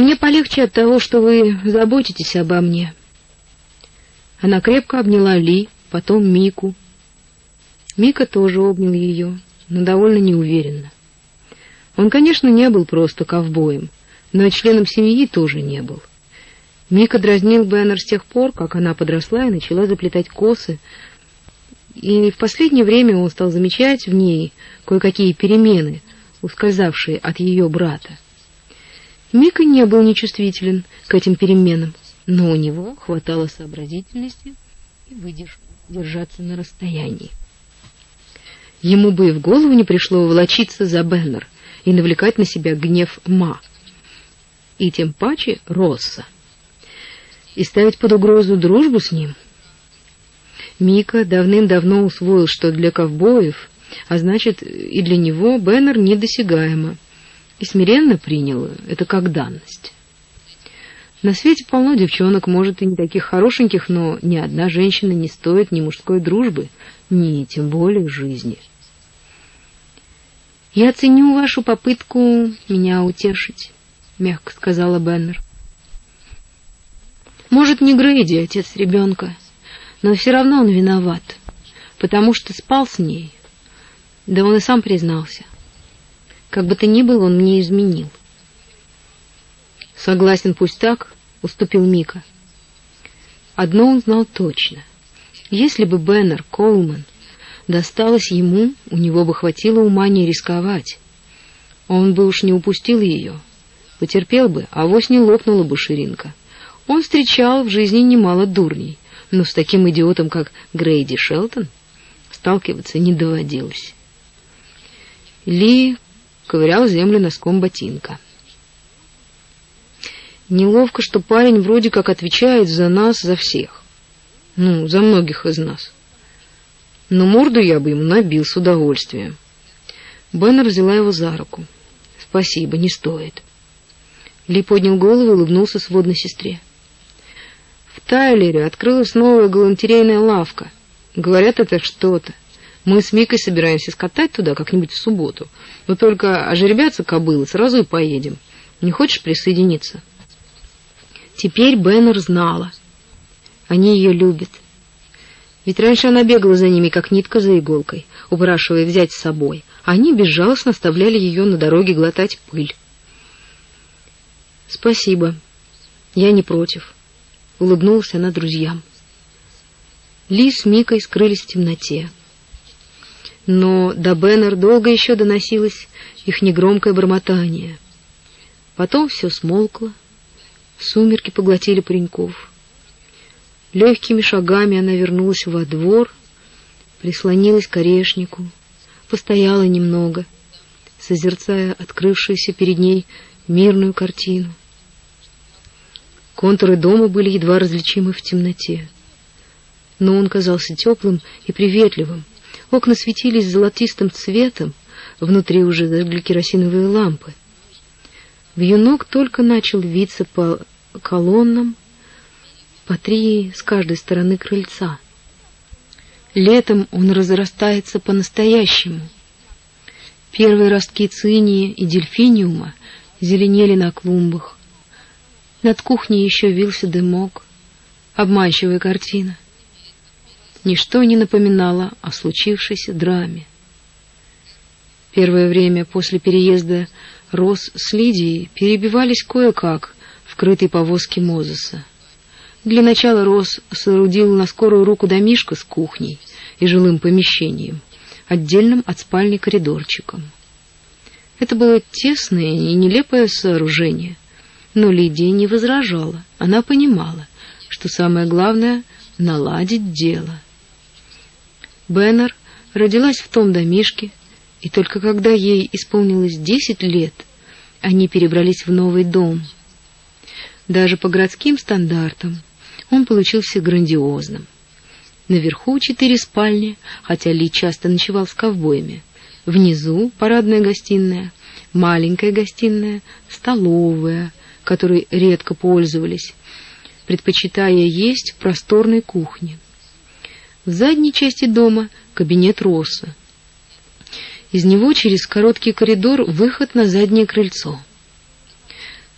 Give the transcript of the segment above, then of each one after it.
Мне полегче от того, что вы заботитесь обо мне. Она крепко обняла Ли, потом Мику. Мика тоже обнял ее, но довольно неуверенно. Он, конечно, не был просто ковбоем, но и членом семьи тоже не был. Мика дразнил Беннер с тех пор, как она подросла и начала заплетать косы, и в последнее время он стал замечать в ней кое-какие перемены, ускользавшие от ее брата. Мика не был нечувствителен к этим переменам, но у него хватало сообразительности и выдержки держаться на расстоянии. Ему бы и в голову не пришло волочиться за Беннер и навлекать на себя гнев Ма, и тем паче Росса, и ставить под угрозу дружбу с ним — Мика давным-давно усвоил, что для ковбоев, а значит и для него, Беннер недосягаемо, и смиренно принял это как данность. На свете полно девчонок, может, и не таких хорошеньких, но ни одна женщина не стоит ни мужской дружбы, ни тем более жизни. «Я ценю вашу попытку меня утешить», — мягко сказала Беннер. «Может, не Грейди, отец ребенка, но все равно он виноват, потому что спал с ней. Да он и сам признался. Как бы то ни было, он мне изменил. Согласен, пусть так, уступил Мика. Одно он знал точно. Если бы Беннер Коулман досталось ему, у него бы хватило ума не рисковать. Он бы уж не упустил ее, потерпел бы, а вось не лопнула бы ширинка. Он встречал в жизни немало дурней, но с таким идиотом, как Грейди Шелтон, сталкиваться не доводилось. Ли ковырял землю носком ботинка. Неловко, что парень вроде как отвечает за нас, за всех. Ну, за многих из нас. Но морду я бы ему набил с удовольствием. Беннер взяла его за руку. Спасибо, не стоит. Ли поднял голову и улыбнулся сводной сестре. В Тайлере открылась новая галантерейная лавка. Говорят, это что-то. Мы с Микой собираемся скатать туда как-нибудь в субботу. Но только ожеребятся кобылы, сразу и поедем. Не хочешь присоединиться? Теперь Беннер знала. Они ее любят. Ведь раньше она бегала за ними, как нитка за иголкой, упрашивая взять с собой. Они безжалостно оставляли ее на дороге глотать пыль. «Спасибо. Я не против» улыбнулась она друзьям. Ли с Микой скрылись в темноте. Но до Беннер долго еще доносилось их негромкое бормотание. Потом все смолкло, сумерки поглотили пареньков. Легкими шагами она вернулась во двор, прислонилась к орешнику, постояла немного, созерцая открывшуюся перед ней мирную картину. Контуры дома были едва различимы в темноте. Но он казался теплым и приветливым. Окна светились золотистым цветом, внутри уже зажгли керосиновые лампы. Вьюнок только начал виться по колоннам, по три с каждой стороны крыльца. Летом он разрастается по-настоящему. Первые ростки цинии и дельфиниума зеленели на клумбах, над кухней еще вился дымок. Обманчивая картина. Ничто не напоминало о случившейся драме. Первое время после переезда Рос с Лидией перебивались кое-как в крытой повозке Мозеса. Для начала Рос соорудил на скорую руку домишко с кухней и жилым помещением, отдельным от спальни коридорчиком. Это было тесное и нелепое сооружение, но Лидия не возражала. Она понимала, что самое главное — наладить дело. Беннер родилась в том домишке, и только когда ей исполнилось десять лет, они перебрались в новый дом. Даже по городским стандартам он получился грандиозным. Наверху четыре спальни, хотя Ли часто ночевал с ковбоями. Внизу парадная гостиная, маленькая гостиная, столовая, которой редко пользовались, предпочитая есть в просторной кухне. В задней части дома кабинет Росса. Из него через короткий коридор выход на заднее крыльцо.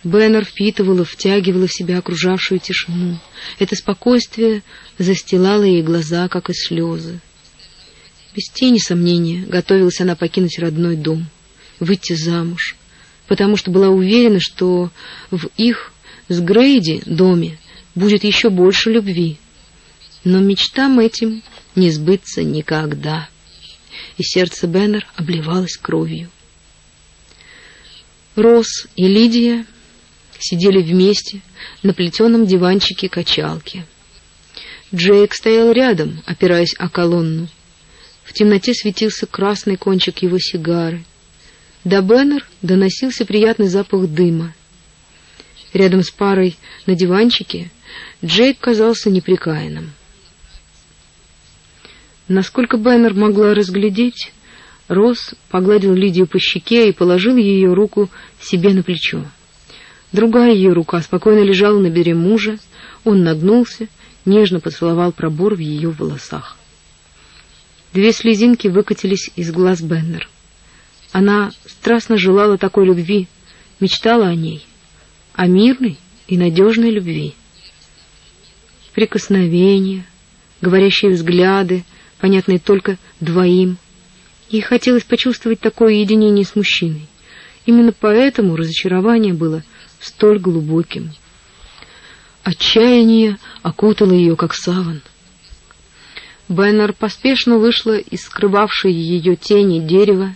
Беннер впитывала, втягивала в себя окружавшую тишину. Это спокойствие застилало ей глаза, как и слезы. Без тени сомнения готовилась она покинуть родной дом, выйти замуж, потому что была уверена, что в их с Грейди доме будет еще больше любви. Но мечтам этим не сбыться никогда. И сердце Беннер обливалось кровью. Рос и Лидия сидели вместе на плетеном диванчике качалки. Джейк стоял рядом, опираясь о колонну. В темноте светился красный кончик его сигары. До Беннер доносился приятный запах дыма. Рядом с парой на диванчике Джейк казался неприкаянным. Насколько Беннер могла разглядеть, Росс погладил Лидию по щеке и положил ее руку себе на плечо. Другая ее рука спокойно лежала на бедре мужа, он нагнулся, нежно поцеловал пробор в ее волосах. Две слезинки выкатились из глаз Беннер. Она страстно желала такой любви, мечтала о ней, о мирной и надежной любви. Прикосновения, говорящие взгляды, понятные только двоим. Ей хотелось почувствовать такое единение с мужчиной. Именно поэтому разочарование было столь глубоким. Отчаяние окутало ее, как саван. Беннер поспешно вышла из скрывавшей ее тени дерева,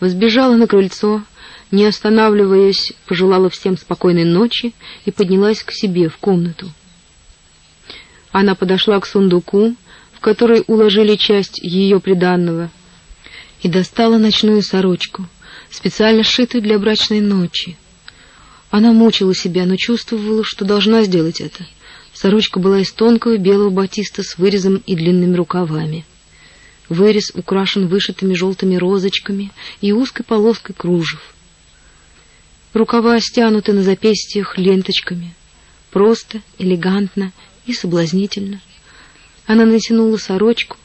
взбежала на крыльцо, не останавливаясь, пожелала всем спокойной ночи и поднялась к себе в комнату. Она подошла к сундуку, в который уложили часть ее приданного, и достала ночную сорочку, специально сшитую для брачной ночи. Она мучила себя, но чувствовала, что должна сделать это. Сорочка была из тонкого белого батиста с вырезом и длинными рукавами. Вырез украшен вышитыми желтыми розочками и узкой полоской кружев. Рукава стянуты на запястьях ленточками. Просто, элегантно и соблазнительно. Она натянула сорочку,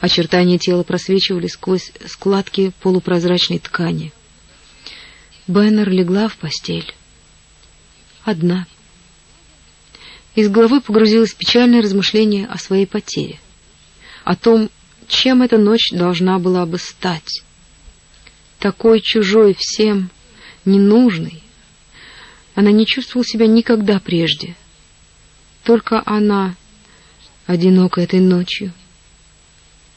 очертания тела просвечивали сквозь складки полупрозрачной ткани. Беннер легла в постель одна. Из головы погрузилось печальное размышление о своей потере, о том, чем эта ночь должна была бы стать. Такой чужой всем, ненужной. Она не чувствовала себя никогда прежде. Только она одинока этой ночью.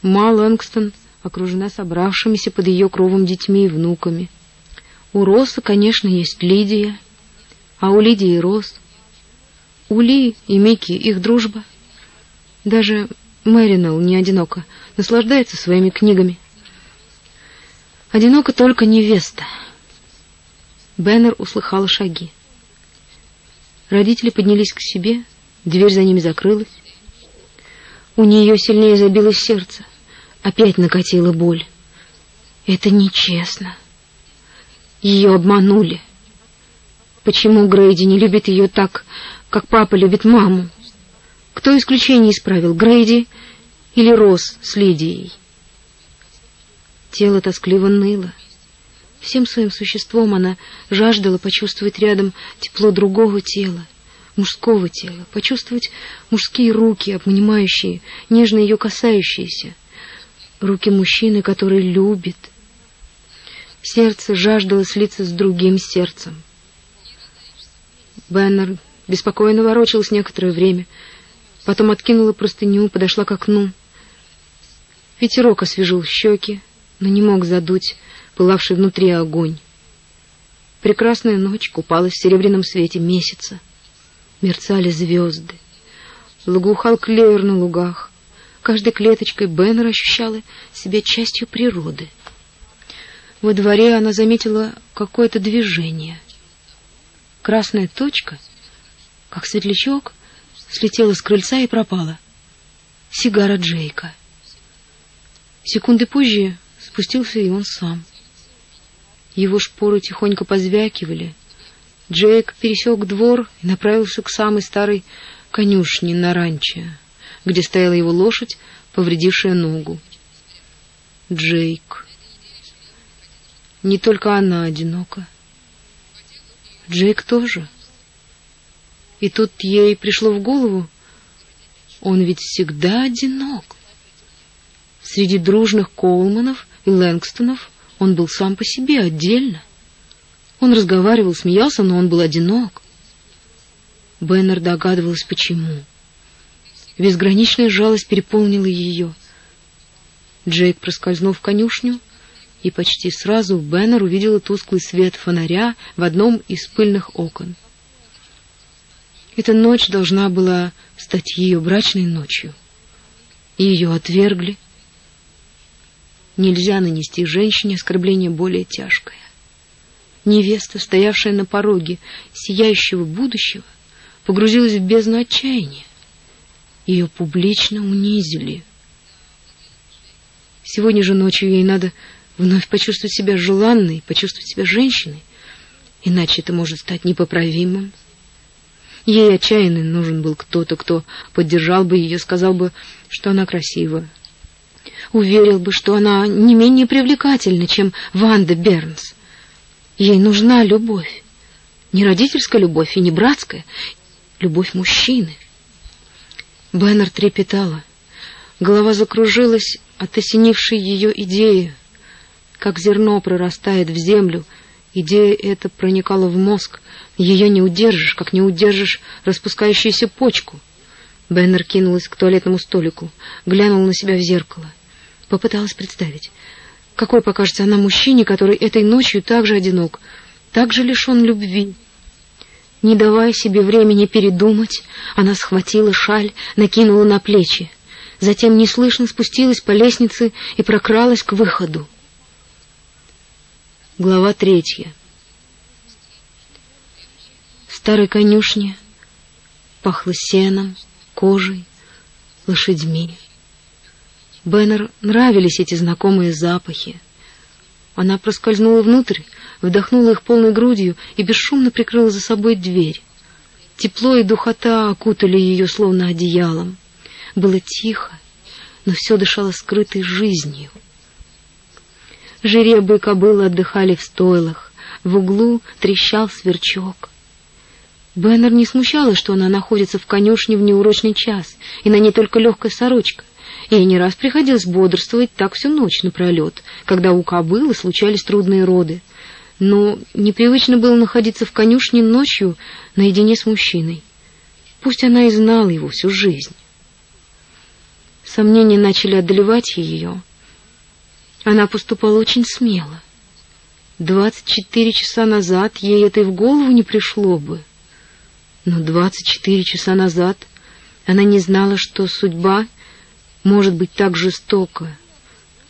Ма Лэнгстон окружена собравшимися под ее кровом детьми и внуками. У Роса, конечно, есть Лидия — а у Лидии Рос, у Ли и Мики их дружба. Даже Мэринелл не одинока, наслаждается своими книгами. Одинока только невеста. Беннер услыхала шаги. Родители поднялись к себе, дверь за ними закрылась. У нее сильнее забилось сердце. Опять накатила боль. Это нечестно. Ее обманули. Почему Грейди не любит ее так, как папа любит маму? Кто исключение исправил, Грейди или Рос с Лидией? Тело тоскливо ныло. Всем своим существом она жаждала почувствовать рядом тепло другого тела, мужского тела, почувствовать мужские руки, обнимающие, нежно ее касающиеся, руки мужчины, который любит. Сердце жаждало слиться с другим сердцем. Беннер беспокойно ворочалась некоторое время, потом откинула простыню, подошла к окну. Ветерок освежил щеки, но не мог задуть пылавший внутри огонь. Прекрасная ночь купалась в серебряном свете месяца. Мерцали звезды. Благоухал клевер на лугах. Каждой клеточкой Беннер ощущала себя частью природы. Во дворе она заметила какое-то движение — Красная точка, как светлячок, слетела с крыльца и пропала. Сигара Джейка. Секунды позже спустился и он сам. Его шпоры тихонько позвякивали. Джейк пересек двор и направился к самой старой конюшне на ранчо, где стояла его лошадь, повредившая ногу. Джейк. Не только она одинока. Джейк тоже. И тут ей пришло в голову, он ведь всегда одинок. Среди дружных Коулманов и Лэнгстонов он был сам по себе, отдельно. Он разговаривал, смеялся, но он был одинок. Беннер догадывалась, почему. Безграничная жалость переполнила ее. Джейк проскользнул в конюшню, и почти сразу Беннер увидела тусклый свет фонаря в одном из пыльных окон. Эта ночь должна была стать ее брачной ночью. Ее отвергли. Нельзя нанести женщине оскорбление более тяжкое. Невеста, стоявшая на пороге сияющего будущего, погрузилась в бездну отчаяния. Ее публично унизили. Сегодня же ночью ей надо вновь почувствовать себя желанной, почувствовать себя женщиной, иначе это может стать непоправимым. Ей отчаянно нужен был кто-то, кто поддержал бы ее, сказал бы, что она красива, уверил бы, что она не менее привлекательна, чем Ванда Бернс. Ей нужна любовь. Не родительская любовь и не братская, любовь мужчины. Беннер трепетала. Голова закружилась от осенившей ее идеи. Как зерно прорастает в землю, идея эта проникала в мозг. Ее не удержишь, как не удержишь распускающуюся почку. Беннер кинулась к туалетному столику, глянула на себя в зеркало. Попыталась представить, какой покажется она мужчине, который этой ночью так же одинок, так же лишен любви. Не давая себе времени передумать, она схватила шаль, накинула на плечи. Затем неслышно спустилась по лестнице и прокралась к выходу. Глава третья. В старой конюшне пахло сеном, кожей, лошадьми. Беннер нравились эти знакомые запахи. Она проскользнула внутрь, вдохнула их полной грудью и бесшумно прикрыла за собой дверь. Тепло и духота окутали ее словно одеялом. Было тихо, но все дышало скрытой жизнью. Жеребы и кобылы отдыхали в стойлах, в углу трещал сверчок. Беннер не смущало, что она находится в конюшне в неурочный час, и на ней только легкая сорочка. Ей не раз приходилось бодрствовать так всю ночь напролет, когда у кобылы случались трудные роды. Но непривычно было находиться в конюшне ночью наедине с мужчиной. Пусть она и знала его всю жизнь. Сомнения начали одолевать ее. Она поступала очень смело. Двадцать четыре часа назад ей это и в голову не пришло бы. Но двадцать четыре часа назад она не знала, что судьба может быть так жестоко.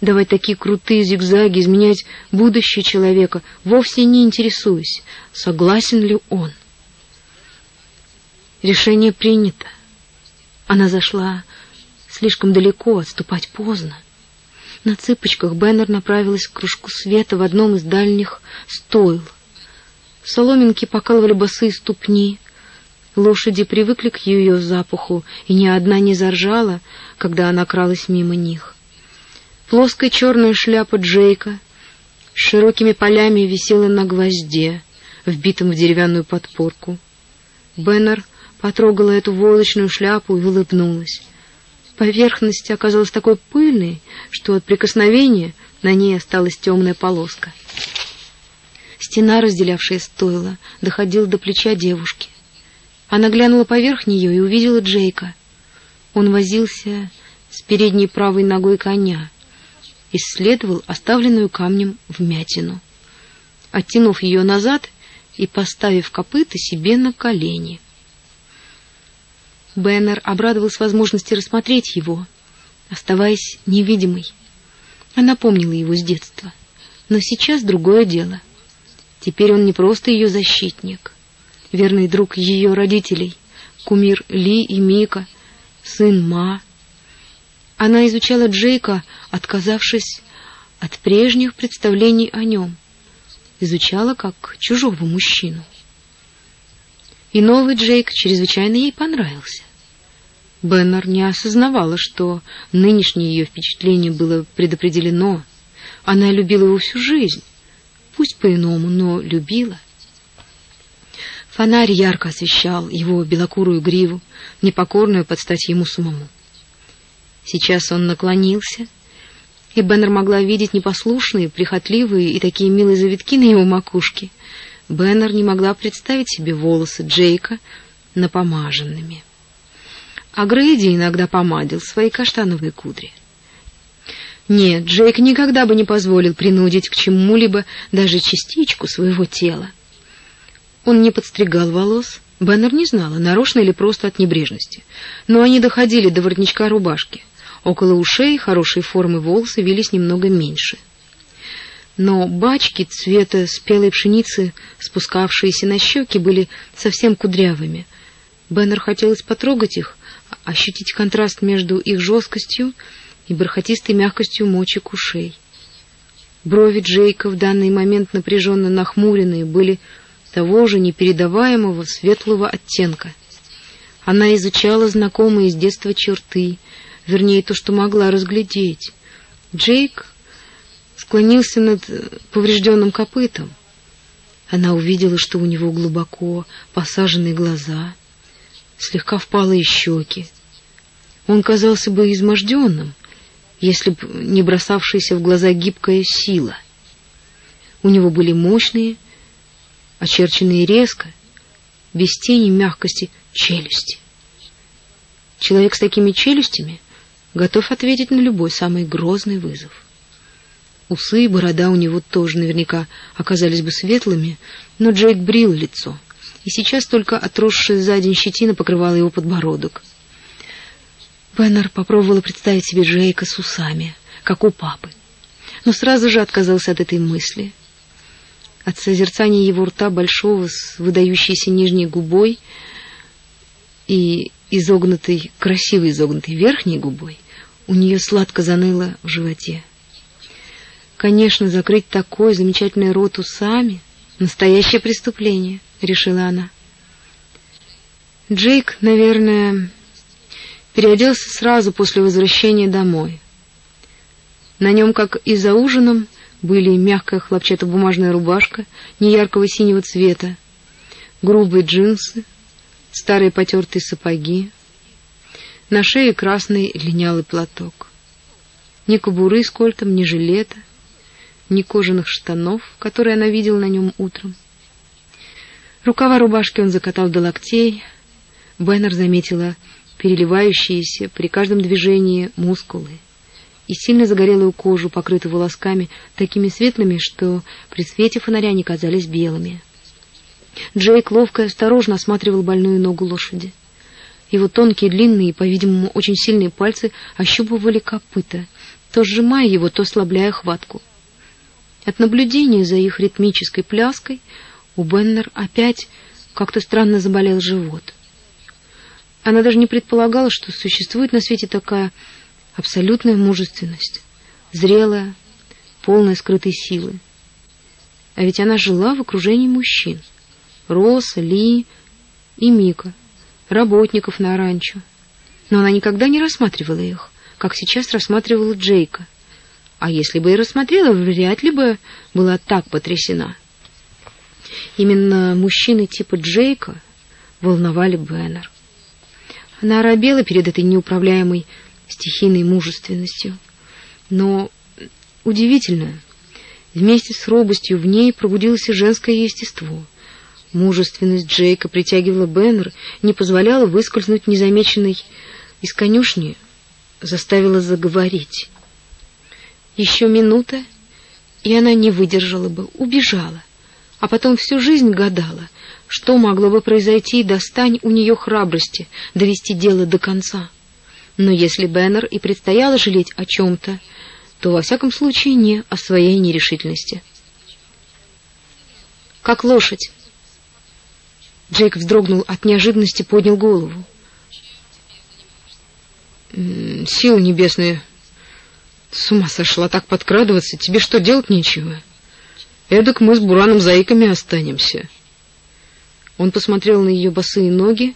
Давать такие крутые зигзаги, изменять будущее человека, вовсе не интересуясь, согласен ли он. Решение принято. Она зашла слишком далеко, отступать поздно. На цыпочках Беннер направилась к кружку света в одном из дальних стойл. Соломинки покалывали босые ступни, Лошади привыкли к ее запаху, и ни одна не заржала, когда она кралась мимо них. Плоская черная шляпа Джейка с широкими полями висела на гвозде, вбитом в деревянную подпорку. Беннер потрогала эту волочную шляпу и улыбнулась. Поверхность оказалась такой пыльной, что от прикосновения на ней осталась темная полоска. Стена, разделявшая стойло, доходила до плеча девушки. Она глянула поверх нее и увидела Джейка. Он возился с передней правой ногой коня, исследовал оставленную камнем вмятину, оттянув ее назад и поставив копыта себе на колени. Беннер обрадовался возможности рассмотреть его, оставаясь невидимой. Она помнила его с детства, но сейчас другое дело. Теперь он не просто ее защитник, верный друг ее родителей, кумир Ли и Мика, сын Ма. Она изучала Джейка, отказавшись от прежних представлений о нем, изучала как чужого мужчину. И новый Джейк чрезвычайно ей понравился. Беннер не осознавала, что нынешнее ее впечатление было предопределено. Она любила его всю жизнь, пусть по-иному, но любила. Фонарь ярко освещал его белокурую гриву, непокорную под стать ему самому. Сейчас он наклонился, и Беннер могла видеть непослушные, прихотливые и такие милые завитки на его макушке. Беннер не могла представить себе волосы Джейка напомаженными. А Грейди иногда помадил свои каштановые кудри. Нет, Джейк никогда бы не позволил принудить к чему-либо даже частичку своего тела. Он не подстригал волос. Беннер не знала, нарочно или просто от небрежности. Но они доходили до воротничка рубашки. Около ушей хорошей формы волосы вились немного меньше. Но бачки цвета спелой пшеницы, спускавшиеся на щеки, были совсем кудрявыми. Беннер хотелось потрогать их, ощутить контраст между их жесткостью и бархатистой мягкостью мочек ушей. Брови Джейка в данный момент напряженно нахмуренные были того же непередаваемого светлого оттенка. Она изучала знакомые с детства черты, вернее, то, что могла разглядеть. Джейк склонился над поврежденным копытом. Она увидела, что у него глубоко посаженные глаза, слегка впалые щеки. Он казался бы изможденным, если б не бросавшаяся в глаза гибкая сила. У него были мощные, очерченные резко, без тени мягкости челюсти. Человек с такими челюстями готов ответить на любой самый грозный вызов. Усы и борода у него тоже наверняка оказались бы светлыми, но Джейк брил лицо, и сейчас только отросшая за день щетина покрывала его подбородок. Беннер попробовала представить себе Джейка с усами, как у папы, но сразу же отказался от этой мысли. От созерцания его рта большого с выдающейся нижней губой и изогнутой, красиво изогнутой верхней губой, у нее сладко заныло в животе. Конечно, закрыть такой замечательный рот усами — настоящее преступление, — решила она. Джейк, наверное, переоделся сразу после возвращения домой. На нем, как и за ужином, были мягкая хлопчатобумажная рубашка неяркого синего цвета, грубые джинсы, старые потертые сапоги, на шее красный линялый платок. Ни кобуры с кольтом, ни жилета, ни кожаных штанов, которые она видела на нем утром. Рукава рубашки он закатал до локтей. Беннер заметила переливающиеся при каждом движении мускулы и сильно загорелую кожу, покрытую волосками, такими светлыми, что при свете фонаря они казались белыми. Джейк ловко и осторожно осматривал больную ногу лошади. Его тонкие, длинные и, по-видимому, очень сильные пальцы ощупывали копыта, то сжимая его, то ослабляя хватку. От наблюдения за их ритмической пляской у Беннер опять как-то странно заболел живот. Она даже не предполагала, что существует на свете такая абсолютная мужественность, зрелая, полная скрытой силы. А ведь она жила в окружении мужчин. Роса, Ли и Мика, работников на ранчо. Но она никогда не рассматривала их, как сейчас рассматривала Джейка. А если бы и рассмотрела, вряд ли бы была так потрясена. Именно мужчины типа Джейка волновали Беннер. Она оробела перед этой неуправляемой стихийной мужественностью. Но удивительно, вместе с робостью в ней пробудилось женское естество. Мужественность Джейка притягивала Беннер, не позволяла выскользнуть незамеченной из конюшни, заставила заговорить. Еще минута, и она не выдержала бы, убежала, а потом всю жизнь гадала, что могло бы произойти, достань у нее храбрости довести дело до конца. Но если Беннер и предстояло жалеть о чем-то, то во всяком случае не о своей нерешительности. Как лошадь. Джейк вздрогнул от неожиданности, поднял голову. Силы небесные. С ума сошла так подкрадываться, тебе что делать нечего? Эдак мы с Бураном заиками останемся. Он посмотрел на ее босые ноги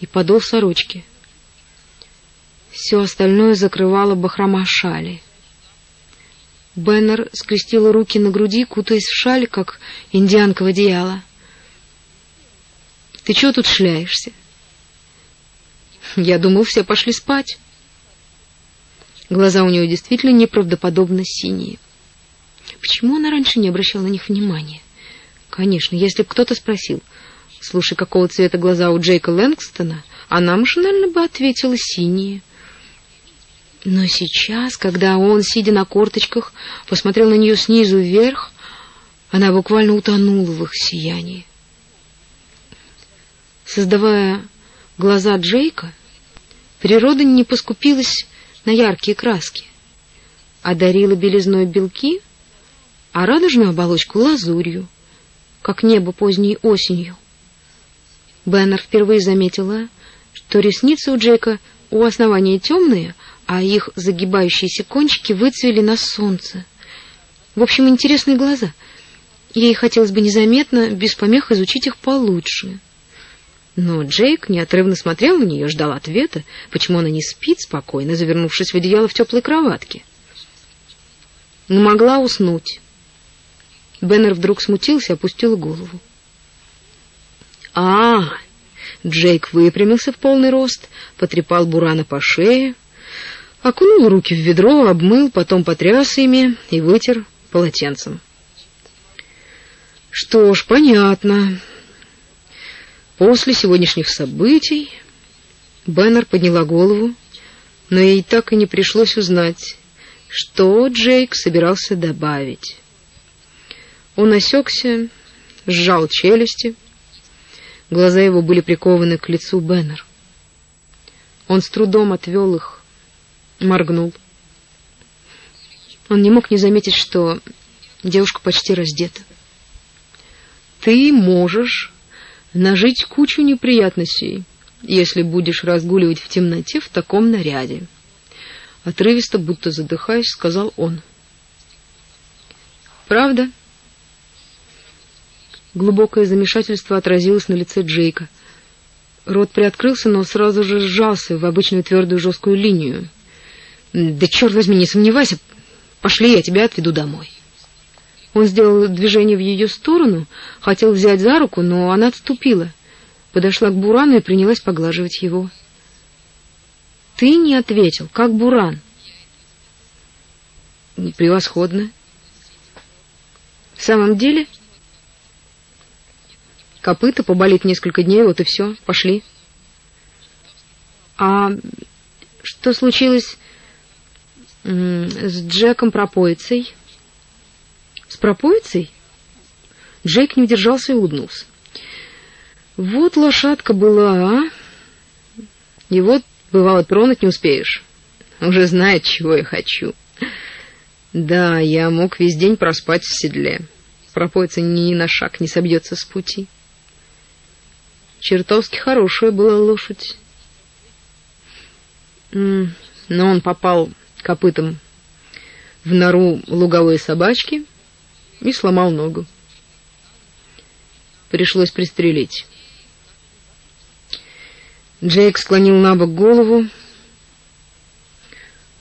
и подол сорочки. Все остальное закрывало бахрома шали. Беннер скрестила руки на груди, кутаясь в шаль, как индианка в одеяло. Ты чего тут шляешься? Я думал, все пошли спать. Глаза у нее действительно неправдоподобно синие. Почему она раньше не обращала на них внимания? Конечно, если бы кто-то спросил, слушай, какого цвета глаза у Джейка Лэнгстона, она машинально бы ответила синие. Но сейчас, когда он, сидя на корточках, посмотрел на нее снизу вверх, она буквально утонула в их сиянии. Создавая глаза Джейка, природа не поскупилась на яркие краски, одарила белизной белки, а радужную оболочку лазурью, как небо поздней осенью. Беннер впервые заметила, что ресницы у Джейка у основания темные, а их загибающиеся кончики выцвели на солнце. В общем, интересные глаза. Ей хотелось бы незаметно, без помех изучить их получше. Но Джейк неотрывно смотрел на нее, ждал ответа, почему она не спит спокойно, завернувшись в одеяло в теплой кроватке. Не могла уснуть. Беннер вдруг смутился, опустил голову. А, -а, -а Джейк выпрямился в полный рост, потрепал Бурана по шее, окунул руки в ведро, обмыл, потом потряс ими и вытер полотенцем. Что ж, понятно. После сегодняшних событий Беннер подняла голову, но ей так и не пришлось узнать, что Джейк собирался добавить. Он осекся, сжал челюсти. Глаза его были прикованы к лицу Беннер. Он с трудом отвел их моргнул. Он не мог не заметить, что девушка почти раздета. Ты можешь нажить кучу неприятностей, если будешь разгуливать в темноте в таком наряде. Отрывисто, будто задыхаясь, сказал он. Правда? Глубокое замешательство отразилось на лице Джейка. Рот приоткрылся, но сразу же сжался в обычную твердую жесткую линию. Да черт возьми, не сомневайся. Пошли, я тебя отведу домой. Он сделал движение в ее сторону, хотел взять за руку, но она отступила. Подошла к Бурану и принялась поглаживать его. Ты не ответил, как Буран. Превосходно. В самом деле, копыта поболит несколько дней, вот и все. Пошли. А что случилось с Джеком пропоицей. С пропоицей? Джек не удержался и улыбнулся. Вот лошадка была, а? И вот, бывало, тронуть не успеешь. Уже знает, чего я хочу. Да, я мог весь день проспать в седле. Пропоица ни на шаг не собьется с пути. Чертовски хорошая была лошадь. Но он попал копытом в нору луговой собачки и сломал ногу. Пришлось пристрелить. Джейк склонил на бок голову.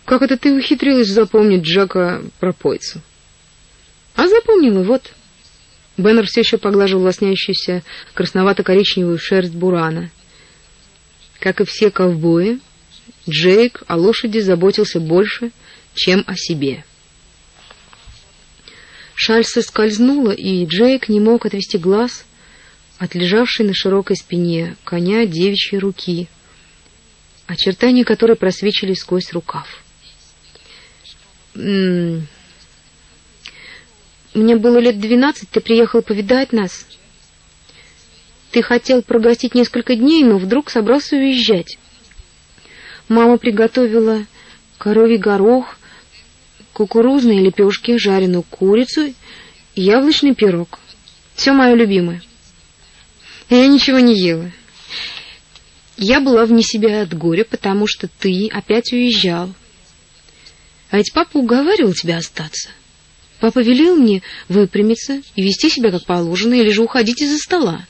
Как это ты ухитрилась запомнить Джека пропойцу? А запомнила, вот. Беннер все еще поглаживал лоснящуюся красновато-коричневую шерсть бурана. Как и все ковбои, Джейк о лошади заботился больше, чем о себе. Шаль соскользнула, и Джейк не мог отвести глаз от лежавшей на широкой спине коня девичьей руки, очертания которой просвечивали сквозь рукав. «М-м, «Мне было лет двенадцать, ты приехал повидать нас. Ты хотел прогостить несколько дней, но вдруг собрался уезжать. Мама приготовила коровий горох, кукурузные лепешки, жареную курицу и яблочный пирог. Все мое любимое. Я ничего не ела. Я была вне себя от горя, потому что ты опять уезжал. А ведь папа уговаривал тебя остаться. Папа велел мне выпрямиться и вести себя как положено, или же уходить из-за стола.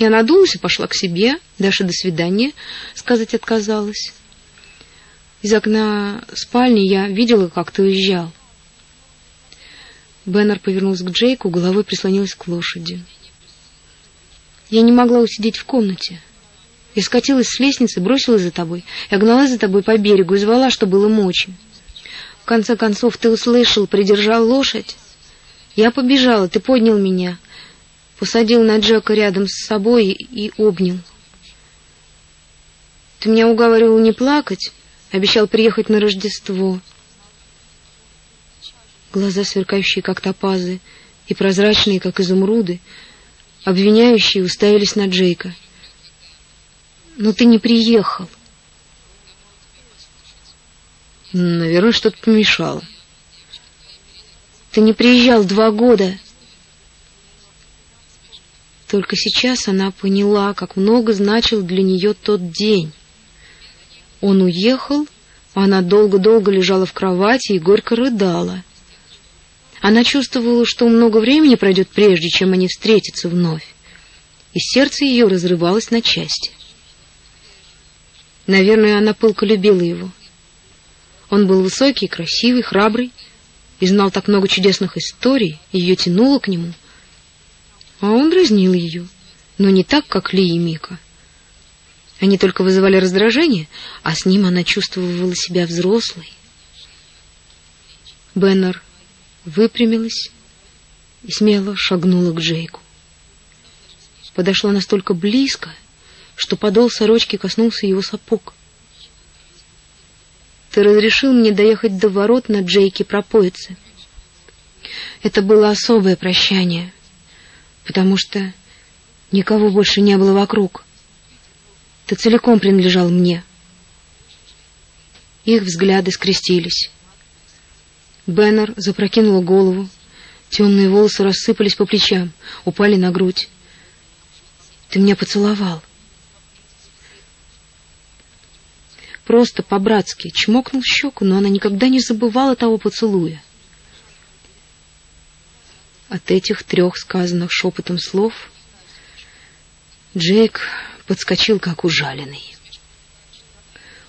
Я надулась и пошла к себе. Даша до свидания сказать отказалась. Из окна спальни я видела, как ты уезжал. Беннер повернулся к Джейку, головой прислонилась к лошади. Я не могла усидеть в комнате. Я скатилась с лестницы, бросилась за тобой. Я гналась за тобой по берегу и звала, что было мочи. В конце концов ты услышал, придержал лошадь. Я побежала, ты поднял меня, посадил на Джека рядом с собой и обнял. Ты меня уговаривал не плакать, обещал приехать на Рождество. Глаза сверкающие, как топазы, и прозрачные, как изумруды, обвиняющие уставились на Джейка. Но ты не приехал. Наверное, что-то помешало. Ты не приезжал два года. Только сейчас она поняла, как много значил для нее тот день. Он уехал, она долго-долго лежала в кровати и горько рыдала. Она чувствовала, что много времени пройдет, прежде чем они встретятся вновь, и сердце ее разрывалось на части. Наверное, она пылко любила его. Он был высокий, красивый, храбрый и знал так много чудесных историй, ее тянуло к нему. А он дразнил ее, но не так, как Ли и Мика. Они только вызывали раздражение, а с ним она чувствовала себя взрослой. Беннер выпрямилась и смело шагнула к Джейку. Подошла настолько близко, что подол сорочки коснулся его сапог. Ты разрешил мне доехать до ворот на Джейке пропоице. Это было особое прощание, потому что никого больше не было вокруг. Ты целиком принадлежал мне. Их взгляды скрестились. Беннер запрокинула голову. Темные волосы рассыпались по плечам, упали на грудь. Ты меня поцеловал. Просто по-братски чмокнул щеку, но она никогда не забывала того поцелуя. От этих трех сказанных шепотом слов Джейк подскочил, как ужаленный.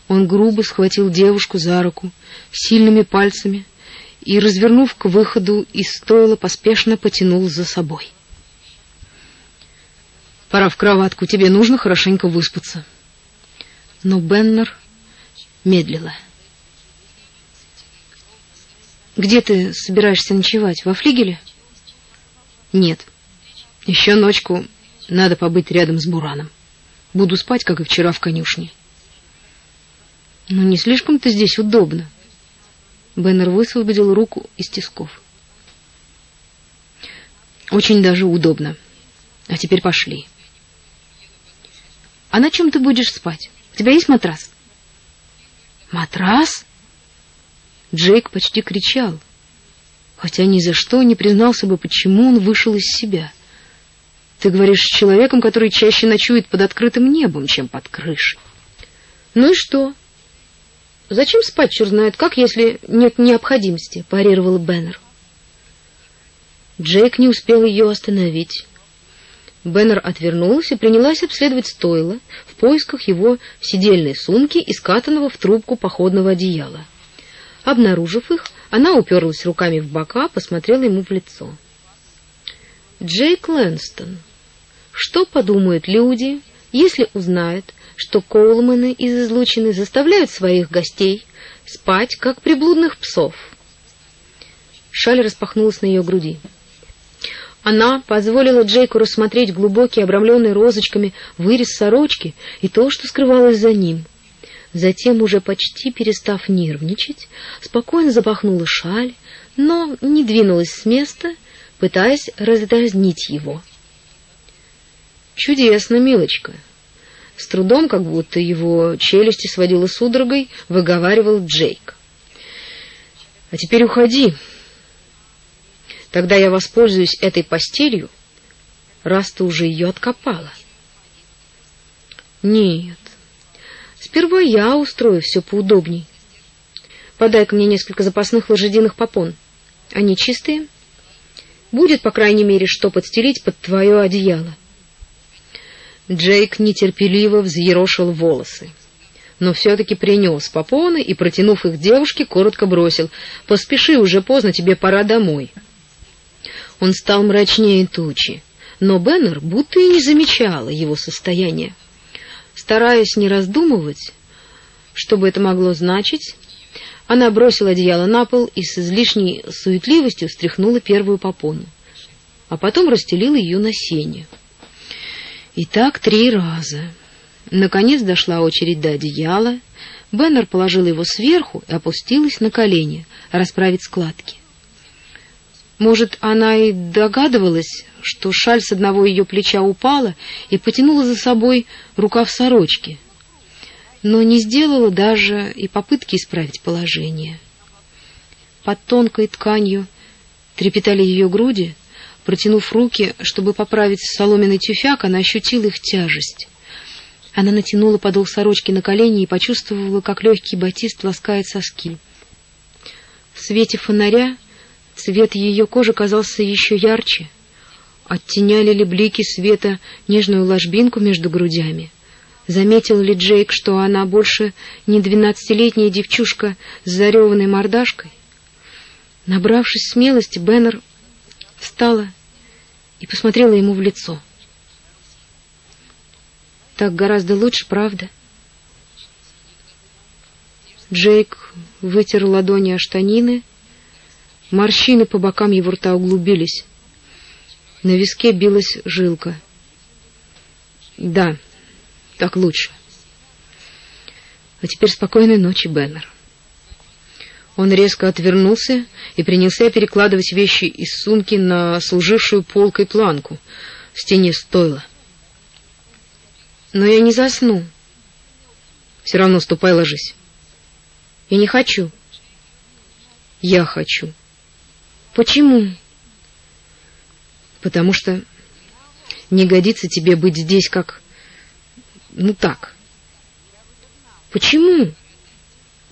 Он грубо схватил девушку за руку сильными пальцами и, развернув к выходу из стойла, поспешно потянул за собой. «Пора в кроватку, тебе нужно хорошенько выспаться». Но Беннер медлила. «Где ты собираешься ночевать? Во флигеле?» «Нет. Еще ночку надо побыть рядом с Бураном. Буду спать, как и вчера в конюшне». «Ну, не слишком-то здесь удобно», Беннер высвободил руку из тисков. Очень даже удобно. А теперь пошли. А на чем ты будешь спать? У тебя есть матрас? Матрас? Джейк почти кричал, хотя ни за что не признался бы, почему он вышел из себя. Ты говоришь с человеком, который чаще ночует под открытым небом, чем под крышей. Ну и что? Зачем спать, черт знает как, если нет необходимости, парировал Беннер. Джейк не успел ее остановить. Беннер отвернулась и принялась обследовать стойло в поисках его сидельной сумки и скатанного в трубку походного одеяла. Обнаружив их, она уперлась руками в бока, посмотрела ему в лицо. Джейк Лэнстон, что подумают люди, если узнают, что Коулманы из излучины заставляют своих гостей спать, как приблудных псов. Шаль распахнулась на ее груди. Она позволила Джейку рассмотреть глубокий, обрамленный розочками вырез сорочки и то, что скрывалось за ним. Затем, уже почти перестав нервничать, спокойно запахнула шаль, но не двинулась с места, пытаясь раздразнить его. «Чудесно, милочка!» С трудом, как будто его челюсти сводило судорогой, выговаривал Джейк. А теперь уходи. Тогда я воспользуюсь этой постелью, раз ты уже ее откопала. Нет. Сперва я устрою все поудобней. Подай-ка мне несколько запасных лошадиных попон. Они чистые? Будет, по крайней мере, что подстелить под твое одеяло. Джейк нетерпеливо взъерошил волосы, но все-таки принес попоны и, протянув их девушке, коротко бросил «Поспеши, уже поздно, тебе пора домой». Он стал мрачнее тучи, но Беннер будто и не замечала его состояния. Стараясь не раздумывать, что бы это могло значить, она бросила одеяло на пол и с излишней суетливостью стряхнула первую попону, а потом расстелила ее на сене. И так три раза. Наконец дошла очередь до одеяла. Беннер положила его сверху и опустилась на колени, расправить складки. Может, она и догадывалась, что шаль с одного ее плеча упала и потянула за собой рукав сорочки, но не сделала даже и попытки исправить положение. Под тонкой тканью трепетали ее груди, протянув руки, чтобы поправить соломенный тюфяк, она ощутила их тяжесть. Она натянула подол сорочки на колени и почувствовала, как легкий батист ласкает соски. В свете фонаря цвет ее кожи казался еще ярче. Оттеняли ли блики света нежную ложбинку между грудями? Заметил ли Джейк, что она больше не двенадцатилетняя девчушка с зареванной мордашкой? Набравшись смелости, Беннер встала и посмотрела ему в лицо. Так гораздо лучше, правда? Джейк вытер ладони о штанины, морщины по бокам его рта углубились. На виске билась жилка. Да, так лучше. А теперь спокойной ночи, Беннер. Он резко отвернулся и принялся перекладывать вещи из сумки на служившую полкой планку в стене стойла. Но я не засну. Все равно ступай, ложись. Я не хочу. Я хочу. Почему? Потому что не годится тебе быть здесь как ну так. Почему?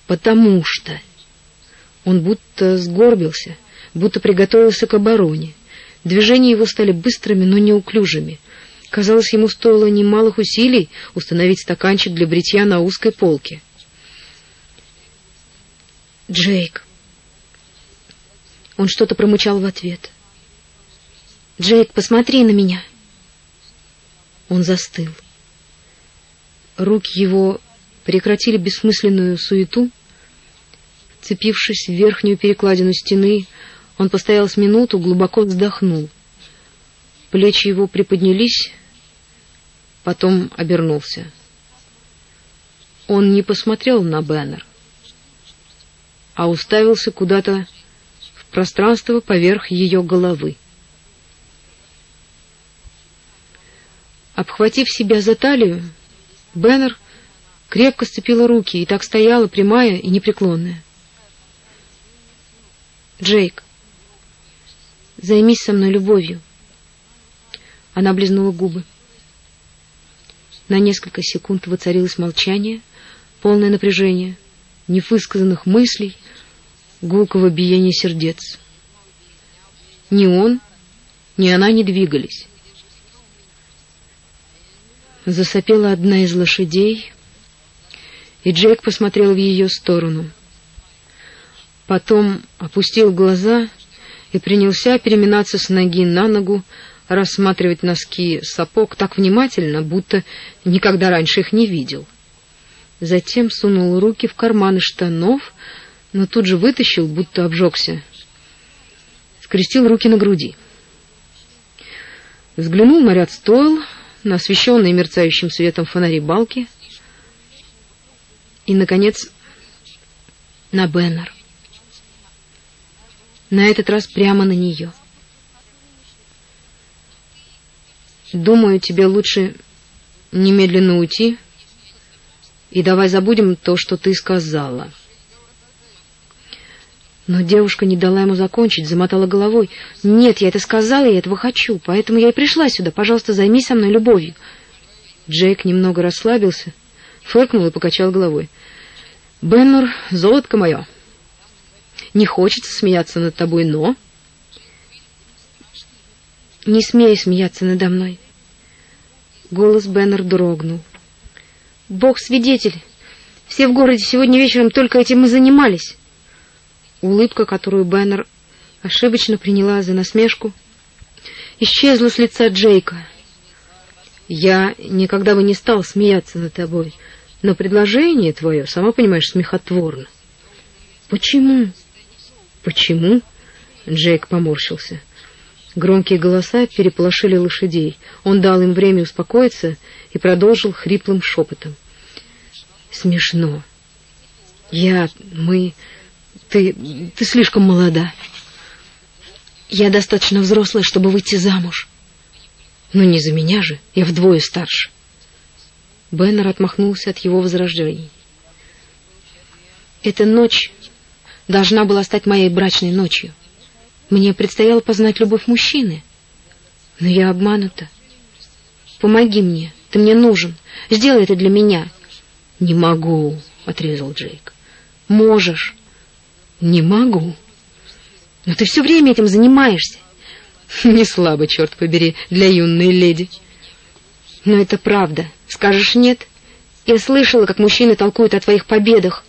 Потому что он будто сгорбился, будто приготовился к обороне. Движения его стали быстрыми, но неуклюжими. Казалось, ему стоило немалых усилий установить стаканчик для бритья на узкой полке. Джейк. Он что-то промычал в ответ. Джейк, посмотри на меня. Он застыл. Руки его прекратили бессмысленную суету. Цепившись в верхнюю перекладину стены, он постоял с минуту, глубоко вздохнул. Плечи его приподнялись, потом обернулся. Он не посмотрел на Беннер, а уставился куда-то пространство поверх ее головы. Обхватив себя за талию, Беннер крепко сцепила руки и так стояла, прямая и непреклонная. «Джейк, займись со мной любовью». Она облизнула губы. На несколько секунд воцарилось молчание, полное напряжение, невысказанных мыслей, гулкого биения сердец. Ни он, ни она не двигались. Засопела одна из лошадей, и Джейк посмотрел в ее сторону. Потом опустил глаза и принялся переминаться с ноги на ногу, рассматривать носки сапог так внимательно, будто никогда раньше их не видел. Затем сунул руки в карманы штанов, но тут же вытащил, будто обжегся. Скрестил руки на груди. Взглянул на ряд стоил, на освещенные мерцающим светом фонари балки и, наконец, на Беннер. На этот раз прямо на нее. Думаю, тебе лучше немедленно уйти, и давай забудем то, что ты сказала. Но девушка не дала ему закончить, замотала головой. «Нет, я это сказала, я этого хочу, поэтому я и пришла сюда. Пожалуйста, займись со мной любовью». Джейк немного расслабился, фыркнул и покачал головой. «Беннер, золотко мое, не хочется смеяться над тобой, но...» «Не смей смеяться надо мной». Голос Беннер дрогнул. «Бог свидетель, все в городе сегодня вечером только этим и занимались». Улыбка, которую Беннер ошибочно приняла за насмешку, исчезла с лица Джейка. Я никогда бы не стал смеяться над тобой, но предложение твое, сама понимаешь, смехотворно. Почему? Почему? Джейк поморщился. Громкие голоса переполошили лошадей. Он дал им время успокоиться и продолжил хриплым шепотом. Смешно. Я, мы, ты, ты слишком молода. Я достаточно взрослая, чтобы выйти замуж. Но не за меня же, я вдвое старше. Беннер отмахнулся от его возражений. Эта ночь должна была стать моей брачной ночью. Мне предстояло познать любовь мужчины. Но я обманута. Помоги мне, ты мне нужен. Сделай это для меня. Не могу, отрезал Джейк. Можешь. Не могу. Но ты все время этим занимаешься. Не слабо, черт побери, для юной леди. Но это правда. Скажешь нет? Я слышала, как мужчины толкуют о твоих победах.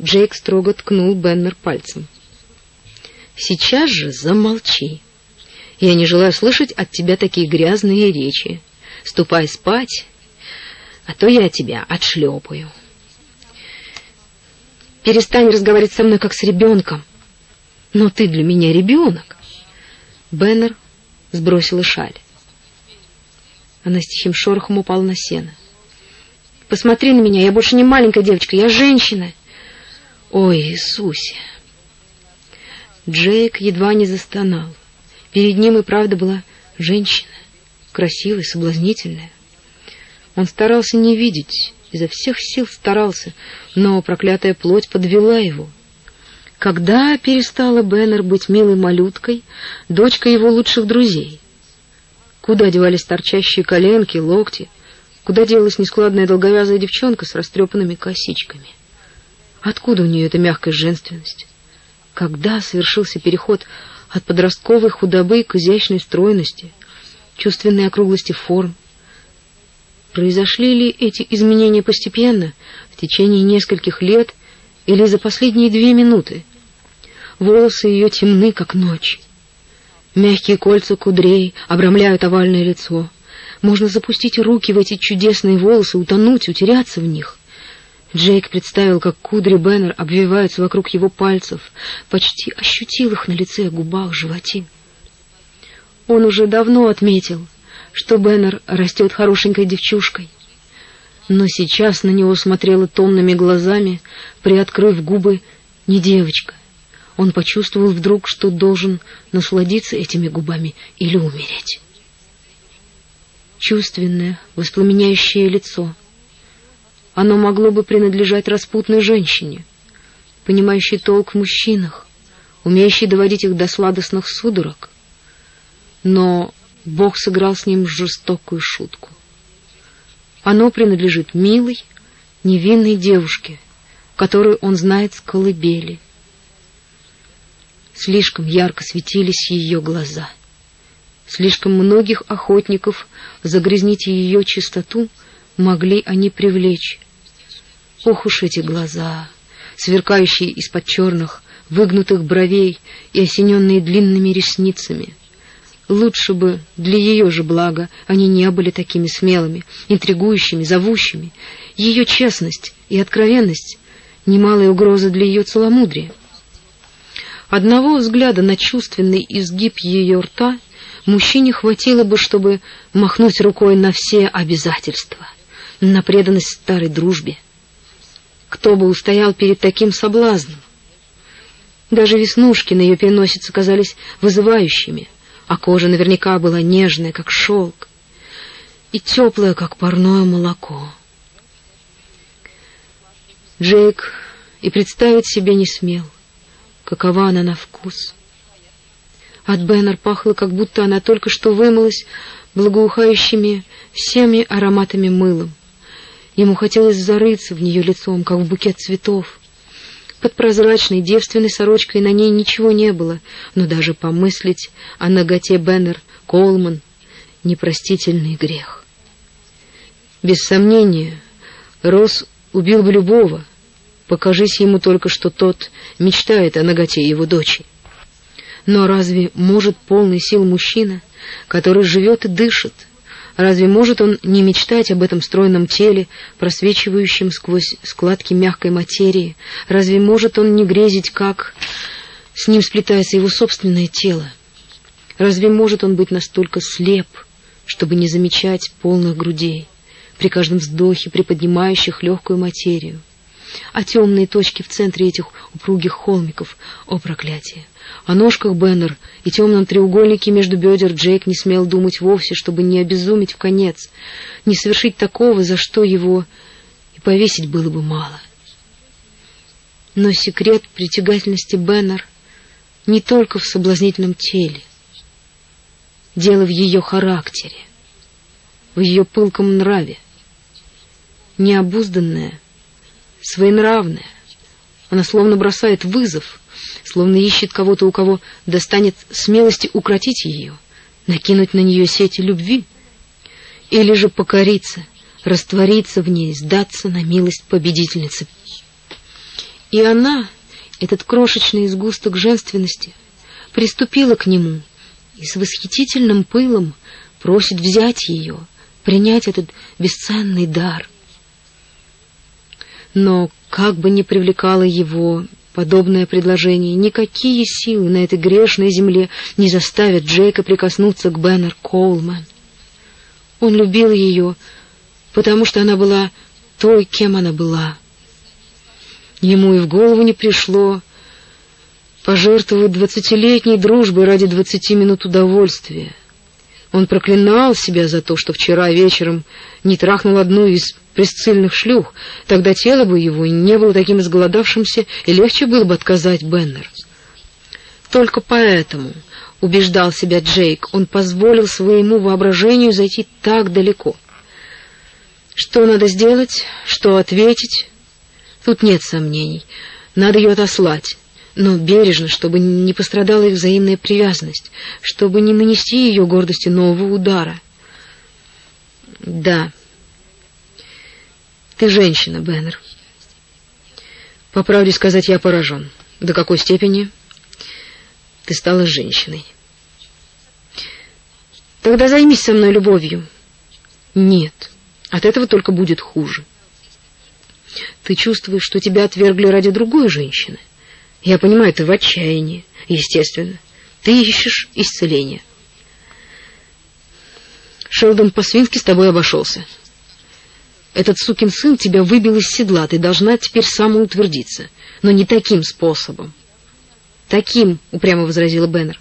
Джейк строго ткнул Беннер пальцем. Сейчас же замолчи. Я не желаю слышать от тебя такие грязные речи. Ступай спать, а то я тебя отшлепаю. Перестань разговаривать со мной как с ребенком. Но ты для меня ребенок. Беннер сбросила шаль. Она с тихим шорохом упала на сено. Посмотри на меня, я больше не маленькая девочка, я женщина. Ой, Иисусе. Джейк едва не застонал. Перед ним и правда была женщина, красивая, соблазнительная. Он старался не видеть, изо всех сил старался, но проклятая плоть подвела его. Когда перестала Беннер быть милой малюткой, дочкой его лучших друзей? Куда девались торчащие коленки, локти? Куда делась нескладная долговязая девчонка с растрепанными косичками? Откуда у нее эта мягкая женственность? Когда совершился переход от подростковой худобы к изящной стройности, чувственной округлости форм? Произошли ли эти изменения постепенно, в течение нескольких лет или за последние две минуты? Волосы ее темны, как ночь. Мягкие кольца кудрей обрамляют овальное лицо. Можно запустить руки в эти чудесные волосы, утонуть, утеряться в них. Джейк представил, как кудри Беннер обвиваются вокруг его пальцев, почти ощутил их на лице, губах, животе. Он уже давно отметил, что Беннер растет хорошенькой девчушкой. Но сейчас на него смотрела томными глазами, приоткрыв губы, не девочка, он почувствовал вдруг, что должен насладиться этими губами или умереть. Чувственное, воспламеняющее лицо. Оно могло бы принадлежать распутной женщине, понимающей толк в мужчинах, умеющей доводить их до сладостных судорог. Но Бог сыграл с ним жестокую шутку. Оно принадлежит милой, невинной девушке, которую он знает с колыбели — Слишком ярко светились ее глаза. Слишком многих охотников загрязнить ее чистоту могли они привлечь. Ох уж эти глаза, сверкающие из-под черных, выгнутых бровей и осененные длинными ресницами. Лучше бы для ее же блага они не были такими смелыми, интригующими, зовущими. Ее честность и откровенность — немалая угроза для ее целомудрия. Одного взгляда на чувственный изгиб ее рта мужчине хватило бы, чтобы махнуть рукой на все обязательства, на преданность старой дружбе. Кто бы устоял перед таким соблазном? Даже веснушки на ее переносице казались вызывающими, а кожа наверняка была нежная, как шелк, и теплая, как парное молоко. Джейк и представить себе не смел — какова она на вкус. От Беннер пахло, как будто она только что вымылась благоухающими всеми ароматами мылом. Ему хотелось зарыться в нее лицом, как в букет цветов. Под прозрачной девственной сорочкой на ней ничего не было, но даже помыслить о ноготе Беннер Колман — непростительный грех. Без сомнения, Рос убил бы любого, Покажись ему только, что тот мечтает о наготе его дочери. Но разве может полный сил мужчина который живет и дышит. Разве может он не мечтать об этом стройном теле, просвечивающем сквозь складки мягкой материи? Разве может он не грезить, как с ним сплетается его собственное тело? Разве может он быть настолько слеп, чтобы не замечать полных грудей, при каждом вздохе приподнимающих легкую материю? А темные точки в центре этих упругих холмиков, о проклятие! О ножках Беннер и темном треугольнике между бедер Джейк не смел думать вовсе, чтобы не обезуметь в конец, не совершить такого, за что его и повесить было бы мало. Но секрет притягательности Беннер не только в соблазнительном теле. Дело в ее характере, в ее пылком нраве. Необузданная, своенравная, она словно бросает вызов — словно ищет кого-то, у кого достанет смелости укротить ее, накинуть на нее сети любви, или же покориться, раствориться в ней, сдаться на милость победительницы. И она, этот крошечный изгусток женственности, приступила к нему и с восхитительным пылом просит взять ее, принять этот бесценный дар. Но как бы ни привлекала его подобное предложение. Никакие силы на этой грешной земле не заставят Джейка прикоснуться к Беннер Коулман. Он любил ее, потому что она была той, кем она была. Ему и в голову не пришло пожертвовать двадцатилетней дружбой ради двадцати минут удовольствия. Он проклинал себя за то, что вчера вечером не трахнул одну из пресцильных шлюх, тогда тело бы его не было таким изголодавшимся, и легче было бы отказать Беннер. Только поэтому, убеждал себя Джейк, он позволил своему воображению зайти так далеко. Что надо сделать, что ответить, тут нет сомнений. Надо ее отослать, но бережно, чтобы не пострадала их взаимная привязанность, чтобы не нанести ее гордости нового удара. Да, ты женщина, Беннер. По правде сказать, я поражен. До какой степени ты стала женщиной? Тогда займись со мной любовью. Нет, от этого только будет хуже. Ты чувствуешь, что тебя отвергли ради другой женщины. Я понимаю, ты в отчаянии, естественно. Ты ищешь исцеления. Шелдон по-свински с тобой обошелся. Этот сукин сын тебя выбил из седла, ты должна теперь самоутвердиться, но не таким способом. Таким, упрямо возразила Беннер.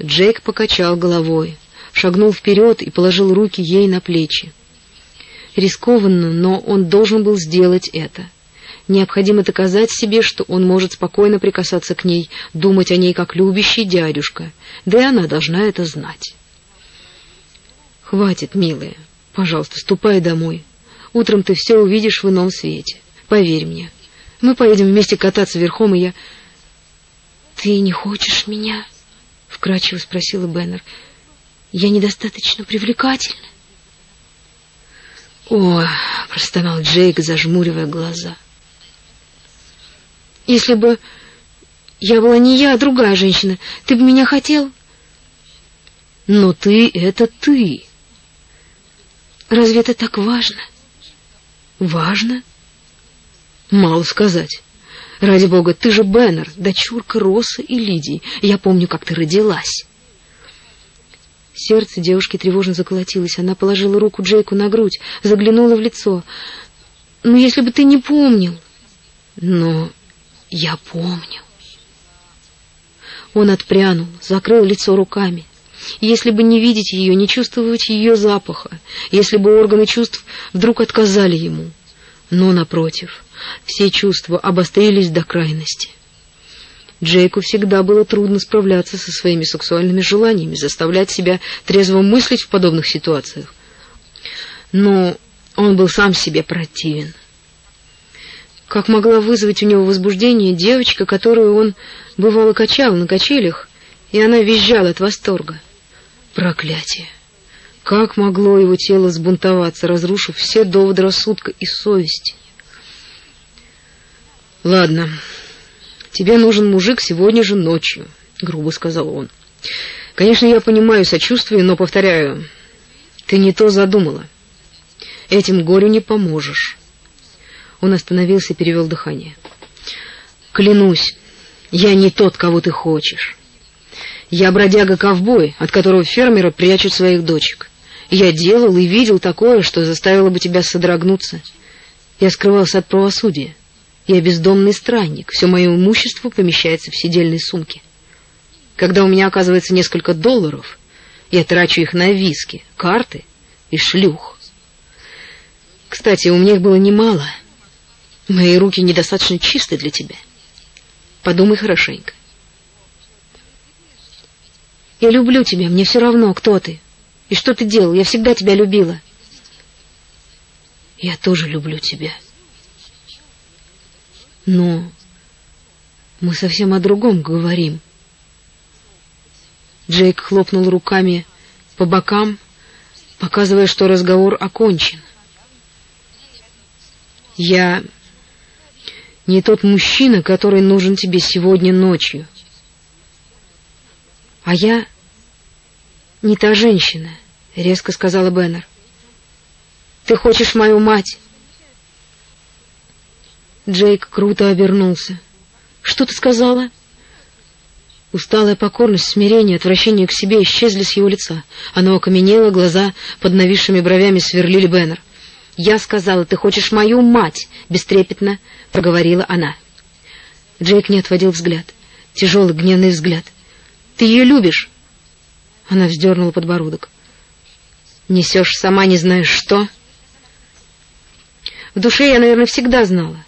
Джейк покачал головой, шагнул вперед и положил руки ей на плечи. Рискованно, но он должен был сделать это. Необходимо доказать себе, что он может спокойно прикасаться к ней, думать о ней как любящий дядюшка, да и она должна это знать. Хватит, милая. Пожалуйста, ступай домой. Утром ты все увидишь в ином свете. Поверь мне. Мы поедем вместе кататься верхом, и я... Ты не хочешь меня? Вкрадчиво спросила Беннер. Я недостаточно привлекательна. О, простонал Джейк, зажмуривая глаза. Если бы я была не я, а другая женщина, ты бы меня хотел? Но ты — это ты. Разве это так важно? Важно? Мало сказать. Ради бога, ты же Беннер, дочурка Роса и Лидии. Я помню, как ты родилась. Сердце девушки тревожно заколотилось. Она положила руку Джейку на грудь, заглянула в лицо. «Ну, если бы ты не помнил...» «Но я помню...» Он отпрянул, закрыл лицо руками. Если бы не видеть ее, не чувствовать ее запаха, если бы органы чувств вдруг отказали ему. Но, напротив, все чувства обострились до крайности. Джейку всегда было трудно справляться со своими сексуальными желаниями, заставлять себя трезво мыслить в подобных ситуациях. Но он был сам себе противен. Как могла вызвать у него возбуждение девочка, которую он бывало качал на качелях, и она визжала от восторга? Проклятие! Как могло его тело сбунтоваться, разрушив все доводы рассудка и совести? Ладно, тебе нужен мужик сегодня же ночью, грубо сказал он. Конечно, я понимаю сочувствие, но, повторяю, ты не то задумала. Этим горю не поможешь. Он остановился и перевел дыхание. Клянусь, я не тот, кого ты хочешь. Я бродяга-ковбой, от которого фермеры прячут своих дочек. Я делал и видел такое, что заставило бы тебя содрогнуться. Я скрывался от правосудия. Я бездомный странник. Все мое имущество помещается в сидельной сумке. Когда у меня оказывается несколько долларов, я трачу их на виски, карты и шлюх. Кстати, у меня их было немало. Мои руки недостаточно чисты для тебя. Подумай хорошенько. Я люблю тебя, мне все равно, кто ты. И что ты делал? Я всегда тебя любила. Я тоже люблю тебя. Но мы совсем о другом говорим. Джейк хлопнул руками по бокам, показывая, что разговор окончен. Я не тот мужчина, который нужен тебе сегодня ночью. А я не та женщина, — резко сказала Беннер. «Ты хочешь мою мать?» Джейк круто обернулся. «Что ты сказала?» Усталая покорность, смирение, отвращение к себе исчезли с его лица. Оно окаменело, глаза под нависшими бровями сверлили Беннер. «Я сказала, ты хочешь мою мать!» — бестрепетно проговорила она. Джейк не отводил взгляд. Тяжелый, гневный взгляд. «Ты ее любишь?» Она вздернула подбородок. Несешь сама не знаешь что. В душе я, наверное, всегда знала.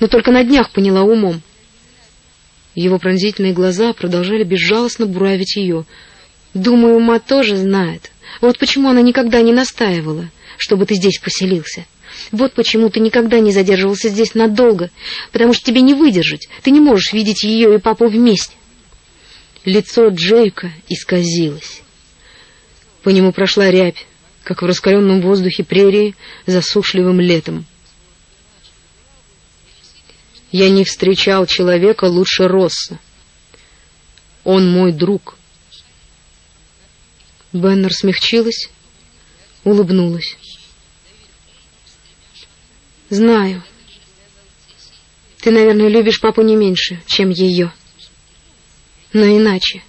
Но только на днях поняла умом. Его пронзительные глаза продолжали безжалостно буравить ее. Думаю, ума тоже знает. Вот почему она никогда не настаивала, чтобы ты здесь поселился. Вот почему ты никогда не задерживался здесь надолго, потому что тебе не выдержать. Ты не можешь видеть ее и папу вместе. Лицо Джейка исказилось. По нему прошла рябь, как в раскаленном воздухе прерии засушливым летом. Я не встречал человека лучше Росса. Он мой друг. Беннер смягчилась, улыбнулась. Знаю. Ты, наверное, любишь папу не меньше, чем ее. Но иначе...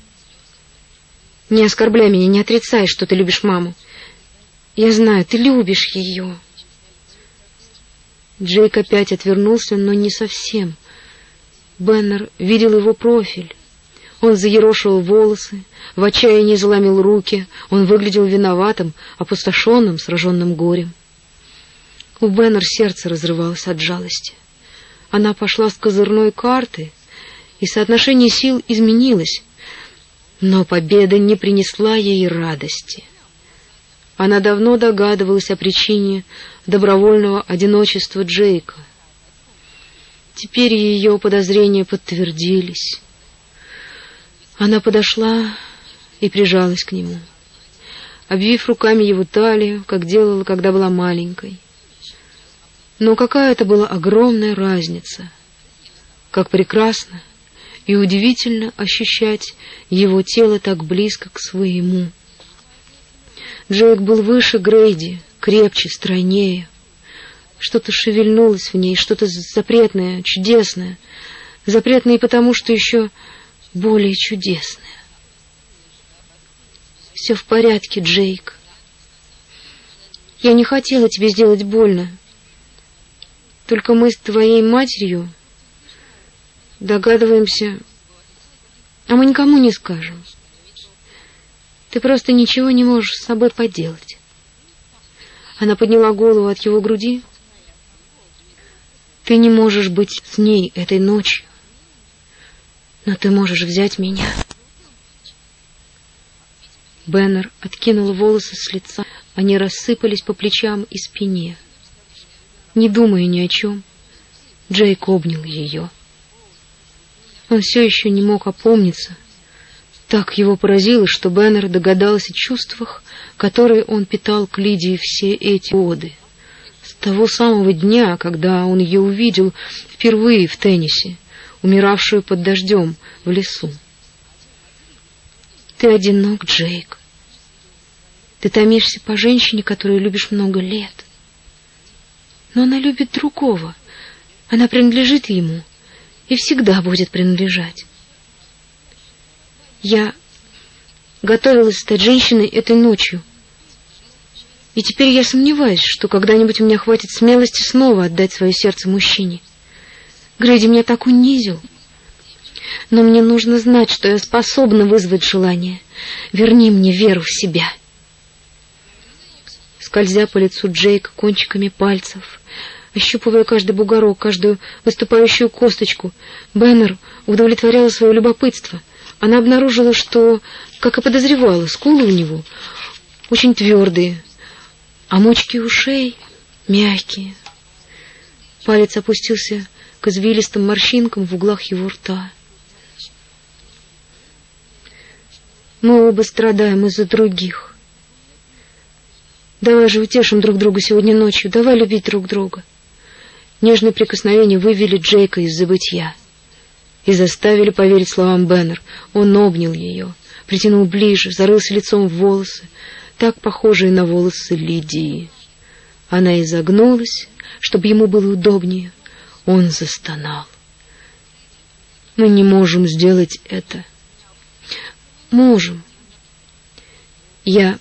Не оскорбляй меня, не отрицай, что ты любишь маму. Я знаю, ты любишь ее. Джейк опять отвернулся, но не совсем. Беннер видел его профиль. Он заерошил волосы, в отчаянии заломил руки. Он выглядел виноватым, опустошенным, сраженным горем. У Беннер сердце разрывалось от жалости. Она пошла с козырной карты, и соотношение сил изменилось. Но победа не принесла ей радости. Она давно догадывалась о причине добровольного одиночества Джейка. Теперь ее подозрения подтвердились. Она подошла и прижалась к нему, обвив руками его талию, как делала, когда была маленькой. Но какая это была огромная разница! Как прекрасно и удивительно ощущать его тело так близко к своему. Джейк был выше Грейди, крепче, стройнее. Что-то шевельнулось в ней, что-то запретное, чудесное. Запретное и потому, что еще более чудесное. Все в порядке, Джейк. Я не хотела тебе сделать больно. Только мы с твоей матерью Догадываемся, а мы никому не скажем. Ты просто ничего не можешь с собой поделать. Она подняла голову от его груди. Ты не можешь быть с ней этой ночью, но ты можешь взять меня. Беннер откинул волосы с лица, они рассыпались по плечам и спине. Не думая ни о чем, Джейк обнял ее. Он все еще не мог опомниться. Так его поразило, что Беннер догадалась о чувствах, которые он питал к Лидии все эти годы. С того самого дня, когда он ее увидел впервые в теннисе, умиравшую под дождем в лесу. Ты одинок, Джейк. Ты томишься по женщине, которую любишь много лет. Но она любит другого. Она принадлежит ему и всегда будет принадлежать. Я готовилась стать женщиной этой ночью. И теперь я сомневаюсь, что когда-нибудь у меня хватит смелости снова отдать свое сердце мужчине. Грэди меня так унизил. Но мне нужно знать, что я способна вызвать желание. Верни мне веру в себя. Скользя по лицу Джейка кончиками пальцев, ощупывая каждый бугорок, каждую выступающую косточку, Беннер удовлетворяла свое любопытство. Она обнаружила, что, как и подозревала, скулы у него очень твердые, а мочки ушей мягкие. Палец опустился к извилистым морщинкам в углах его рта. Мы оба страдаем из-за других. Давай же утешим друг друга сегодня ночью, давай любить друг друга. Нежные прикосновения вывели Джейка из забытья и заставили поверить словам Беннер. Он обнял ее, притянул ближе, зарылся лицом в волосы, так похожие на волосы Лидии. Она изогнулась, чтобы ему было удобнее. Он застонал. Мы не можем сделать это. Можем. Я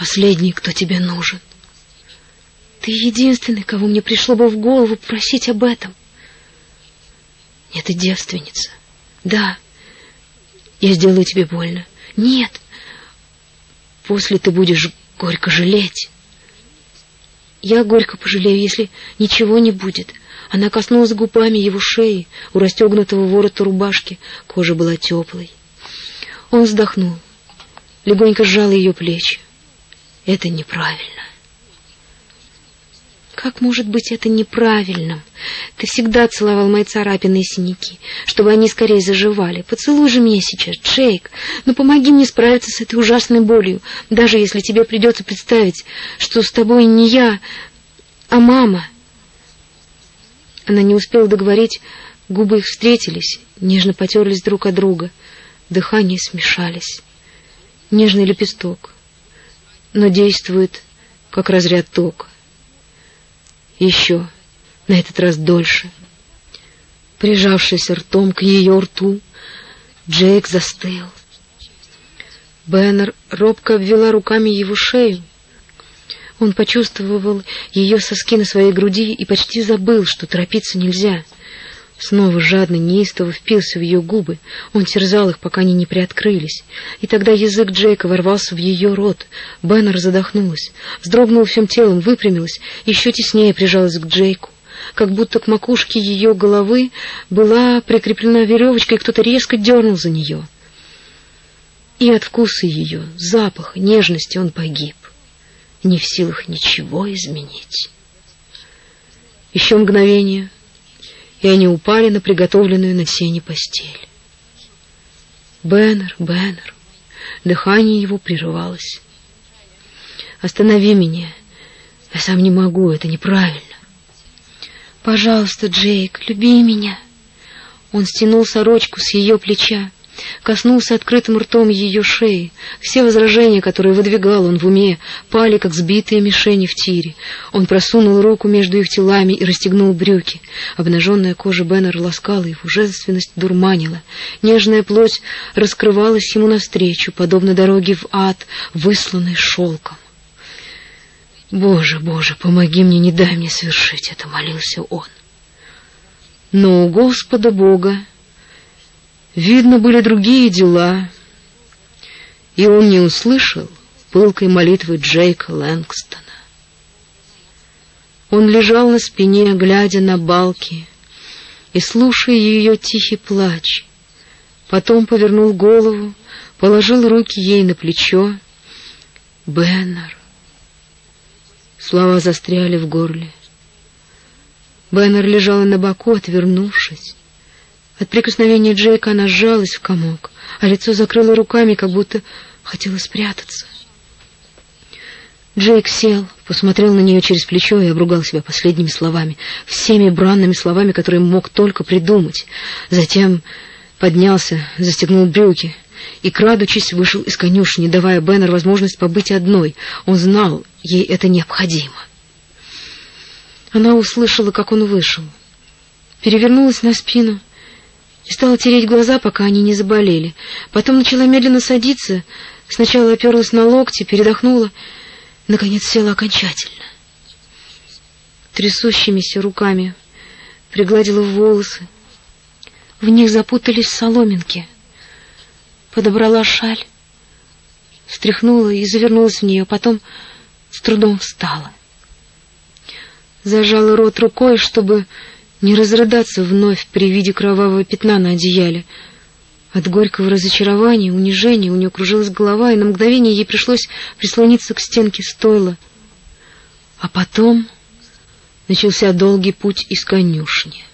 последний, кто тебе нужен. Ты единственный, кого мне пришло бы в голову просить об этом. Нет, ты девственница. Да. Я сделаю тебе больно. Нет. После ты будешь горько жалеть. Я горько пожалею, если ничего не будет. Она коснулась губами его шеи, у расстегнутого ворота рубашки. Кожа была теплой. Он вздохнул, легонько сжал ее плечи. Это неправильно. Как может быть это неправильным? Ты всегда целовал мои царапины и синяки, чтобы они скорее заживали. Поцелуй же меня сейчас, Джейк. Ну помоги мне справиться с этой ужасной болью, даже если тебе придется представить, что с тобой не я, а мама. Она не успела договорить, губы их встретились, нежно потерлись друг от друга, дыхания смешались. Нежный лепесток, но действует как разряд тока. Еще, на этот раз дольше. Прижавшись ртом к ее рту, Джейк застыл. Беннер робко обвела руками его шею, он почувствовал ее соски на своей груди и почти забыл, что торопиться нельзя. Снова жадно, неистово впился в ее губы. Он терзал их, пока они не приоткрылись. И тогда язык Джейка ворвался в ее рот. Беннер задохнулась, вздрогнула всем телом, выпрямилась, еще теснее прижалась к Джейку. Как будто к макушке ее головы была прикреплена веревочка, и кто-то резко дернул за нее. И от вкуса ее, запаха, нежности он погиб не в силах ничего изменить. Еще мгновение, и они упали на приготовленную на сене постель. Беннер, Беннер, дыхание его прерывалось. Останови меня. Я сам не могу, это неправильно. Пожалуйста, Джейк, люби меня. Он стянул сорочку с ее плеча коснулся открытым ртом ее шеи. Все возражения, которые выдвигал он в уме, пали, как сбитые мишени в тире. Он просунул руку между их телами и расстегнул брюки. Обнаженная кожа Беннера ласкала его, женственность дурманила. Нежная плоть раскрывалась ему навстречу, подобно дороге в ад, высланной шелком. «Боже, Боже, помоги мне, не дай мне совершить это», — молился он. Но у Господа Бога Видно, были другие дела, и он не услышал пылкой молитвы Джейка Лэнгстона. Он лежал на спине, глядя на балки и слушая ее тихий плач. Потом повернул голову, положил руки ей на плечо. «Беннер!» Слова застряли в горле. Беннер лежала на боку, отвернувшись. От прикосновения Джейка она сжалась в комок, а лицо закрыло руками, как будто хотела спрятаться. Джейк сел, посмотрел на нее через плечо и обругал себя последними словами, всеми бранными словами, которые мог только придумать. Затем поднялся, застегнул брюки, и, крадучись, вышел из конюшни, давая Беннер возможность побыть одной. Он знал, ей это необходимо. Она услышала, как он вышел. Перевернулась на спину стала тереть глаза, пока они не заболели. Потом начала медленно садиться, сначала оперлась на локти, передохнула, наконец села окончательно. Трясущимися руками пригладила волосы. В них запутались соломинки. Подобрала шаль, встряхнула и завернулась в нее, потом с трудом встала. Зажала рот рукой, чтобы не разрыдаться вновь при виде кровавого пятна на одеяле. От горького разочарования, унижения у нее кружилась голова, и на мгновение ей пришлось прислониться к стенке стойла. А потом начался долгий путь из конюшни.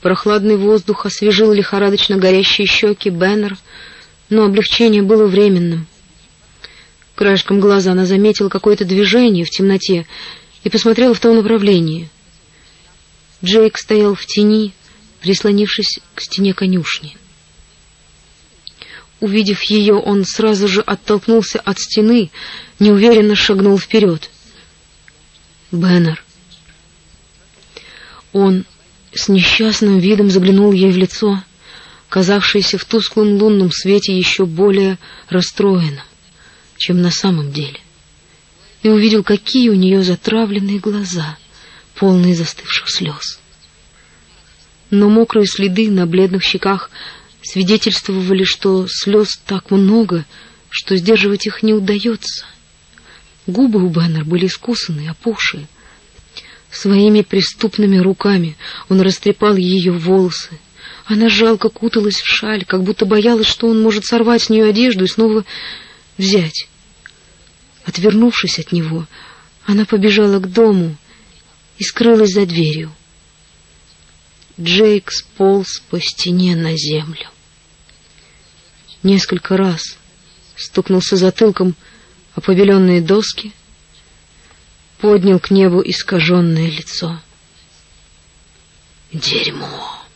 Прохладный воздух освежил лихорадочно горящие щеки Беннер, но облегчение было временным. Краешком глаза она заметила какое-то движение в темноте и посмотрела в том направлении. Джейк стоял в тени, прислонившись к стене конюшни. Увидев ее, он сразу же оттолкнулся от стены, неуверенно шагнул вперед. Беннер. Он с несчастным видом заглянул ей в лицо, казавшееся в тусклом лунном свете еще более расстроенным, чем на самом деле, и увидел, какие у нее затравленные глаза, полные застывших слез. Но мокрые следы на бледных щеках свидетельствовали, что слез так много, что сдерживать их не удается. Губы у Беннер были искусанные, опухшие, Своими преступными руками он растрепал ее волосы. Она жалко куталась в шаль, как будто боялась, что он может сорвать с нее одежду и снова взять. Отвернувшись от него, она побежала к дому и скрылась за дверью. Джейк сполз по стене на землю. Несколько раз стукнулся затылком о побеленные доски — поднял к небу искаженное лицо. «Дерьмо!»